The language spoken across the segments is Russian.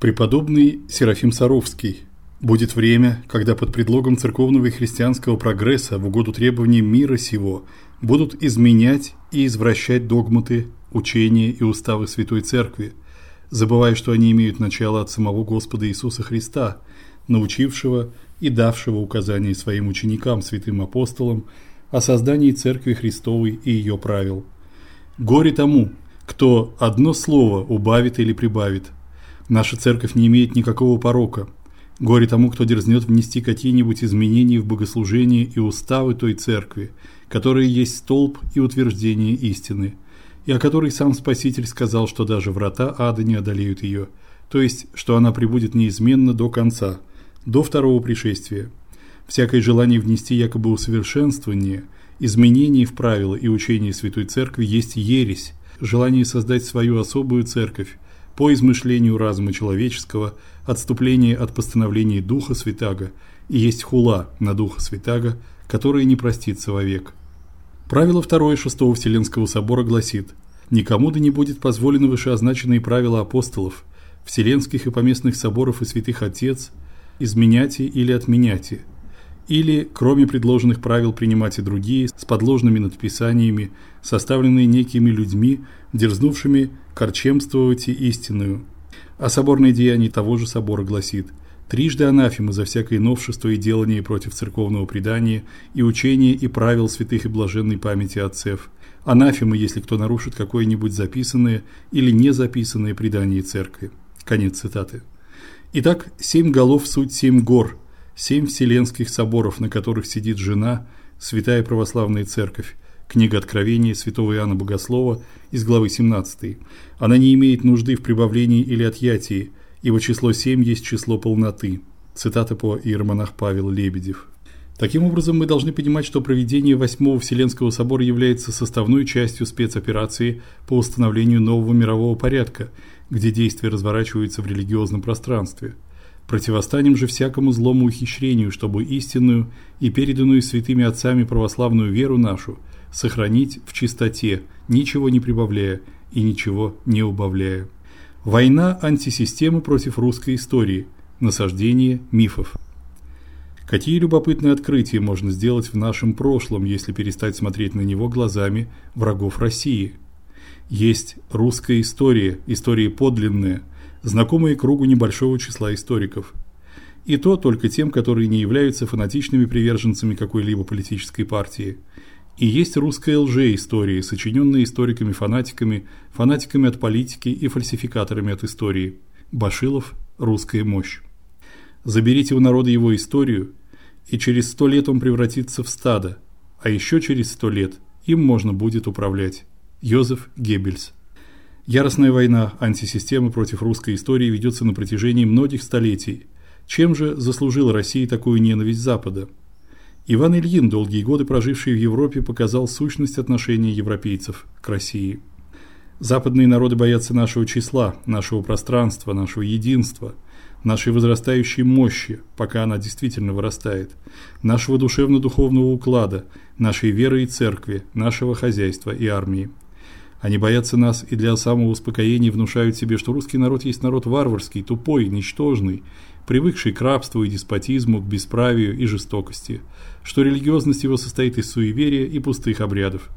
Преподобный Серафим Саровский. Будет время, когда под предлогом церковного и христианского прогресса в угоду требованиям мира сего будут изменять и извращать догматы, учения и уставы Святой Церкви, забывая, что они имеют начало от самого Господа Иисуса Христа, научившего и давшего указания своим ученикам, святым апостолам, о создании Церкви Христовой и ее правил. Горе тому, кто одно слово убавит или прибавит – Наша церковь не имеет никакого порока. Горе тому, кто дерзнет внести какие-нибудь изменения в богослужение и уставы той церкви, которая есть столб и утверждение истины, и о которой сам Спаситель сказал, что даже врата ада не одолеют ее, то есть, что она пребудет неизменно до конца, до второго пришествия. Всякое желание внести якобы усовершенствование, изменения в правила и учения Святой Церкви есть ересь, желание создать свою особую церковь, по измышлению разума человеческого, отступление от постановлений Духа Святаго и есть хула на Духа Святаго, которая не простится вовек. Правило второе шестого Вселенского собора гласит: никому да не будет позволено вышеозначенные правила апостолов, вселенских и поместных соборов и святых отец изменять или отменять или, кроме предложенных правил, принимать и другие с подложными надписаниями, составленные некими людьми, дерзнувшими корчемствовать и истинную. А соборное деяние того же собора гласит: трижды анафема за всякое новшество и делание против церковного предания и учения и правил святых и блаженной памяти отцев. Анафема, если кто нарушит какое-нибудь записанное или не записанное предание церкви. Конец цитаты. Итак, семь голов суть семь гор семь вселенских соборов, на которых сидит жена, Святая православная церковь. Книга Откровения Святого Иоанна Богослова из главы 17. Она не имеет нужды в прибавлении или отъятии, ибо число 7 есть число полноты. Цитата по иеромонах Павел Лебедев. Таким образом, мы должны понимать, что проведение Восьмого Вселенского собора является составной частью спецоперации по установлению нового мирового порядка, где действия разворачиваются в религиозном пространстве. Противостанем же всякому злому ухищрению, чтобы истинную и переданную святыми отцами православную веру нашу сохранить в чистоте, ничего не прибавляя и ничего не убавляя. Война антисистемы против русской истории. Насаждение мифов. Какие любопытные открытия можно сделать в нашем прошлом, если перестать смотреть на него глазами врагов России? Есть русская история, история подлинная, знакомые кругу небольшого числа историков. И то только тем, которые не являются фанатичными приверженцами какой-либо политической партии. И есть русская лжеистория, сочиненная историками-фанатиками, фанатиками от политики и фальсификаторами от истории. Башилов Русская мощь. Заберите у народа его историю, и через сто лет он превратится в стадо, а еще через сто лет им можно будет управлять. Йозеф Геббельс Яростная война антисистемы против русской истории ведется на протяжении многих столетий. Чем же заслужила Россия такую ненависть Запада? Иван Ильин, долгие годы проживший в Европе, показал сущность отношения европейцев к России. Западные народы боятся нашего числа, нашего пространства, нашего единства, нашей возрастающей мощи, пока она действительно вырастает, нашего душевно-духовного уклада, нашей веры и церкви, нашего хозяйства и армии. Они боятся нас и для самоуспокоения внушают себе, что русский народ есть народ варварский, тупой, ничтожный, привыкший к рабству и деспотизму, к бесправию и жестокости, что религиозность его состоит из суеверия и пустых обрядов.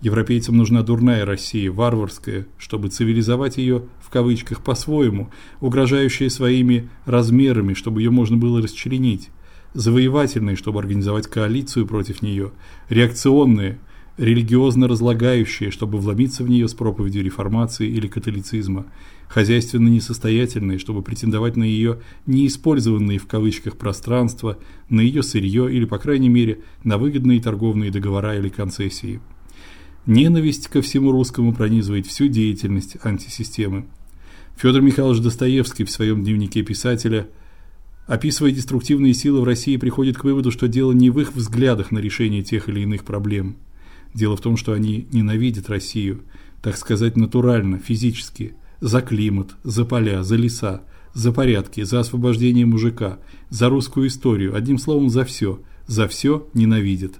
Европейцам нужна дурная Россия, варварская, чтобы цивилизовать ее в кавычках по-своему, угрожающая своими размерами, чтобы ее можно было расчленить, завоевательная, чтобы организовать коалицию против нее, реакционная – религиозно разлагающее, чтобы вломиться в нее с проповедью реформации или католицизма, хозяйственно несостоятельное, чтобы претендовать на ее неиспользованные в кавычках пространства, на ее сырье или, по крайней мере, на выгодные торговые договора или концессии. Ненависть ко всему русскому пронизывает всю деятельность антисистемы. Федор Михайлович Достоевский в своем дневнике писателя Описывая деструктивные силы в России, приходит к выводу, что дело не в их взглядах на решение тех или иных проблем – Дело в том, что они ненавидят Россию, так сказать, натурально, физически, за климат, за поля, за леса, за порядки, за освобождение мужика, за русскую историю, одним словом, за все, за все ненавидят.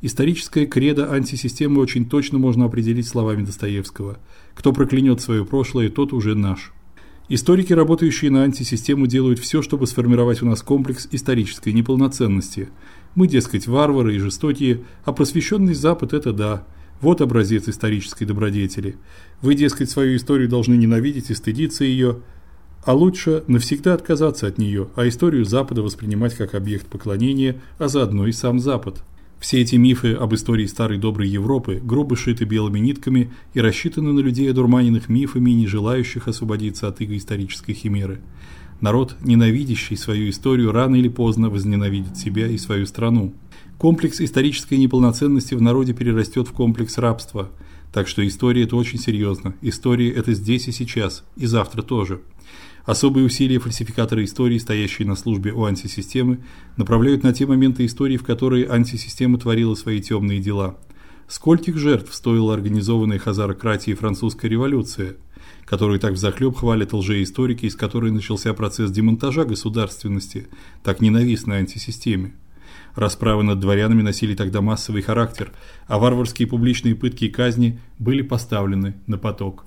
Историческое кредо антисистемы очень точно можно определить словами Достоевского: кто проклянет свое прошлое, тот уже наш. Историки, работающие на антисистему, делают все, чтобы сформировать у нас комплекс исторической неполноценности. Мы, дескать, варвары и жестокие, а просвещенный Запад это да. Вот образец исторической добродетели. Вы, дескать, свою историю должны ненавидеть и стыдиться ее, а лучше навсегда отказаться от нее, а историю Запада воспринимать как объект поклонения, а заодно и сам Запад. Все эти мифы об истории старой доброй Европы грубо шиты белыми нитками и рассчитаны на людей, одурманенных мифами и не желающих освободиться от иго исторической химеры. Народ, ненавидящий свою историю, рано или поздно возненавидит себя и свою страну. Комплекс исторической неполноценности в народе перерастет в комплекс рабства. Так что история это очень серьезно. История это здесь и сейчас, и завтра тоже. Особые усилия фальсификаторы истории, стоящие на службе у антисистемы, направляют на те моменты истории, в которые антисистема творила свои темные дела. Скольких жертв стоила организованная хазарократией французская революция, которую так взахлёб хвалят лжеисторики, из которой начался процесс демонтажа государственности, так ненавистной антисистеме. Расправы над дворянами носили тогда массовый характер, а варварские публичные пытки и казни были поставлены на поток.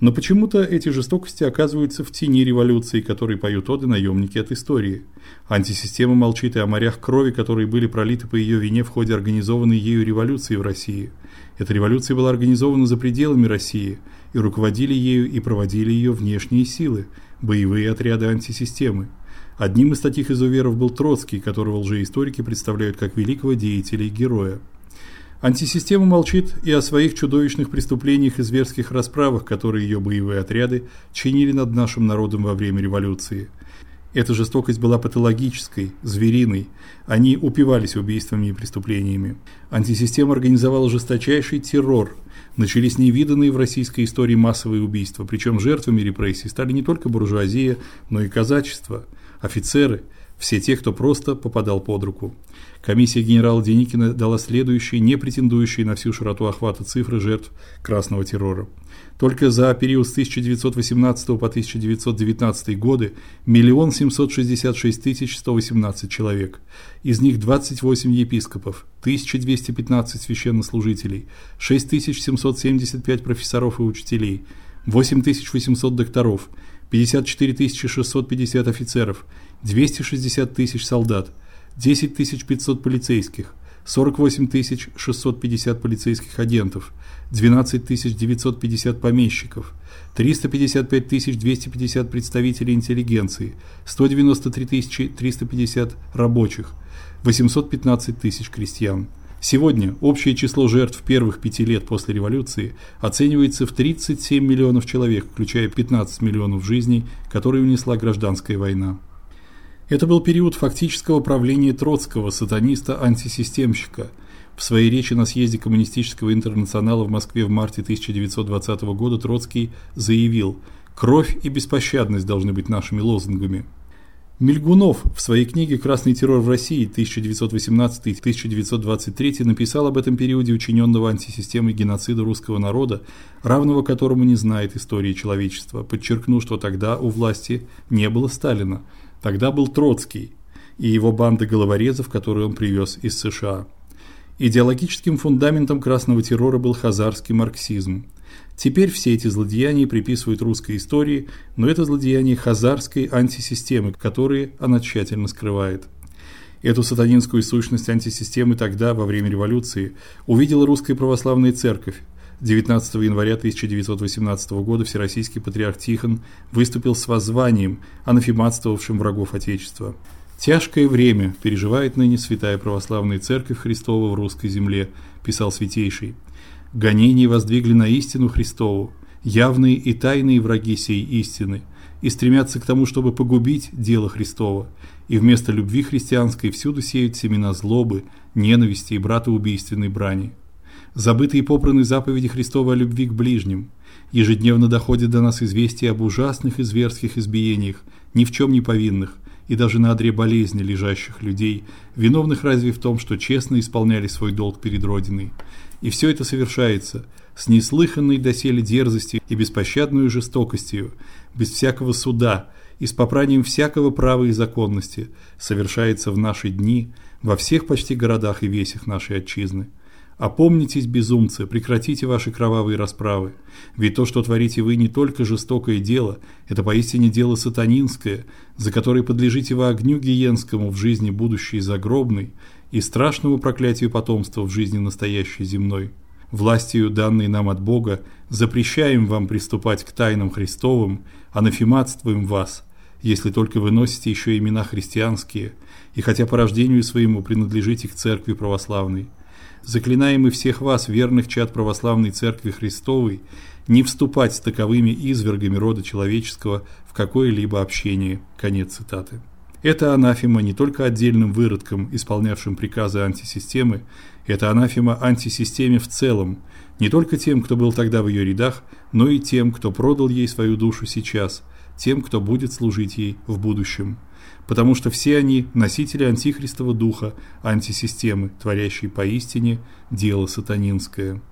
Но почему-то эти жестокости оказываются в тени революции, которой поют оды наемники от истории. Антисистема молчит и о морях крови, которые были пролиты по ее вине в ходе организованной ею революции в России. Эта революция была организована за пределами России, и руководили ею и проводили ее внешние силы, боевые отряды антисистемы. Одним из таких изуверов был Троцкий, которого лжеисторики представляют как великого деятеля и героя. Антисистема молчит и о своих чудовищных преступлениях и зверских расправах, которые ее боевые отряды чинили над нашим народом во время революции. Эта жестокость была патологической, звериной. Они упивались убийствами и преступлениями. Антисистема организовала жесточайший террор. Начались невиданные в российской истории массовые убийства, причем жертвами репрессий стали не только буржуазия, но и казачество, офицеры, все те, кто просто попадал под руку. Комиссия генерала Деникина дала следующие, не претендующие на всю широту охвата цифры жертв красного террора. Только за период с 1918 по 1919 годы миллион 766 тысяч 118 человек. Из них 28 епископов, 1215 священнослужителей, 6775 профессоров и учителей, 8800 докторов, 54 650 офицеров, 260 тысяч солдат, 10 500 полицейских, 48 650 полицейских агентов, 12 950 помещиков, 355 250 представителей интеллигенции, 193 350 рабочих, 815 тысяч крестьян. Сегодня общее число жертв первых пяти лет после революции оценивается в 37 миллионов человек, включая 15 миллионов жизней, которые унесла гражданская война. Это был период фактического правления Троцкого, сатаниста-антисистемщика. В своей речи на съезде коммунистического интернационала в Москве в марте 1920 года Троцкий заявил: "Кровь и беспощадность должны быть нашими лозунгами". Мельгунов в своей книге Красный террор в России 1918-1923 написал об этом периоде учиненного антисистемой геноцида русского народа, равного которому не знает истории человечества, подчеркнув, что тогда у власти не было Сталина, Тогда был Троцкий и его банда головорезов, которую он привез из США. Идеологическим фундаментом красного террора был хазарский марксизм. Теперь все эти злодеяния приписывают русской истории, но это злодеяния хазарской антисистемы, которые она тщательно скрывает. Эту сатанинскую сущность антисистемы тогда, во время революции, увидела русская православная церковь, 19 января 1918 года Всероссийский патриарх Тихон выступил с воззванием, анафематствовавшим врагов Отечества. Тяжкое время переживает ныне Святая Православная Церковь Христова в русской земле, писал святейший. Гонения воздвигли на истину Христову, явные и тайные враги сей истины, и стремятся к тому, чтобы погубить дело Христово, и вместо любви христианской всюду сеют семена злобы, ненависти и братоубийственной брани забытые и попраны заповеди Христовой о любви к ближним. Ежедневно доходит до нас известия об ужасных и зверских избиениях, ни в чем не повинных и даже на одре болезни лежащих людей, виновных разве в том, что честно исполняли свой долг перед родиной. И все это совершается с неслыханной доселе дерзостью и беспощадной жестокостью, без всякого суда и с попранием всякого права и законности, совершается в наши дни во всех почти городах и весях нашей отчизны. Опомнитесь, безумцы, прекратите ваши кровавые расправы. Ведь то, что творите вы, не только жестокое дело, это поистине дело сатанинское, за которое подлежите вы огню гиенскому в жизни будущей загробной и страшному проклятию потомства в жизни настоящей земной. Властью, данной нам от Бога, запрещаем вам приступать к тайнам Христовым, анафематствуем вас, если только вы носите еще имена христианские, и хотя по рождению своему принадлежите к церкви православной заклинаем и всех вас, верных чад православной церкви Христовой, не вступать с таковыми извергами рода человеческого в какое-либо общение. Конец цитаты. Это анафема не только отдельным выродкам, исполнявшим приказы антисистемы, это анафема антисистеме в целом, не только тем, кто был тогда в ее рядах, но и тем, кто продал ей свою душу сейчас, тем, кто будет служить ей в будущем потому что все они носители антихристового духа, антисистемы, творящей поистине дело сатанинское.